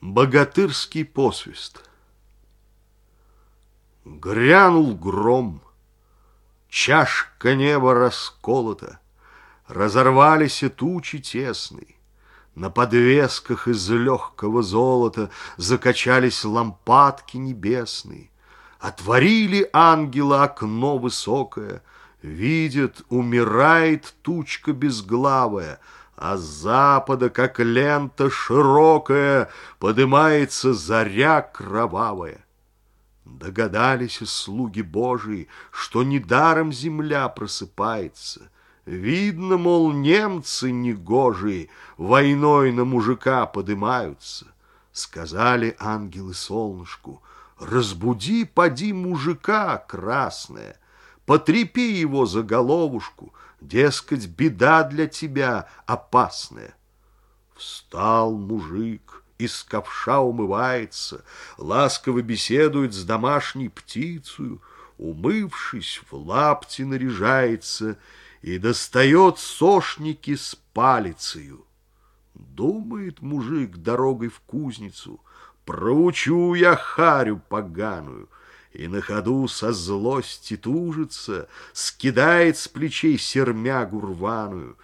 Богатырский посвист. Грянул гром, чашка неба расколота, Разорвались и тучи тесные, На подвесках из легкого золота Закачались лампадки небесные, Отворили ангела окно высокое, Видят, умирает тучка безглавая — а с запада, как лента широкая, Подымается заря кровавая. Догадались слуги Божии, что недаром земля просыпается. Видно, мол, немцы негожие войной на мужика подымаются. Сказали ангелы солнышку, разбуди, поди, мужика красное, потрепи его за головушку, Дескать, беда для тебя опасная. Встал мужик, из ковша умывается, Ласково беседует с домашней птицей, Умывшись, в лапти наряжается И достает сошники с палицею. Думает мужик дорогой в кузницу, Проучу я харю поганую — и на ходу со злости тужится, скидает с плечей сермягу рваную.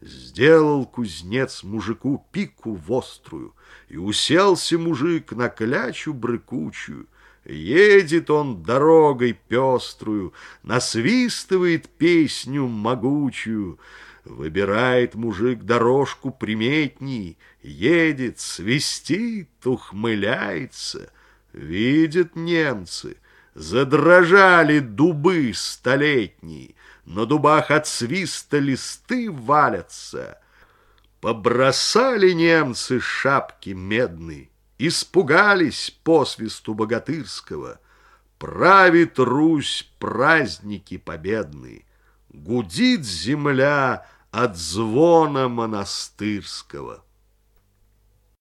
Сделал кузнец мужику пику вострую, и уселся мужик на клячу брыкучую. Едет он дорогой пеструю, насвистывает песню могучую, Выбирает мужик дорожку приметней, едет, свистит, ухмыляется. Видят немцы, Задрожали дубы столетние, На дубах от свиста листы валятся. Побросали немцы шапки медные, Испугались по свисту богатырского. Правит Русь праздники победные, Гудит земля от звона монастырского.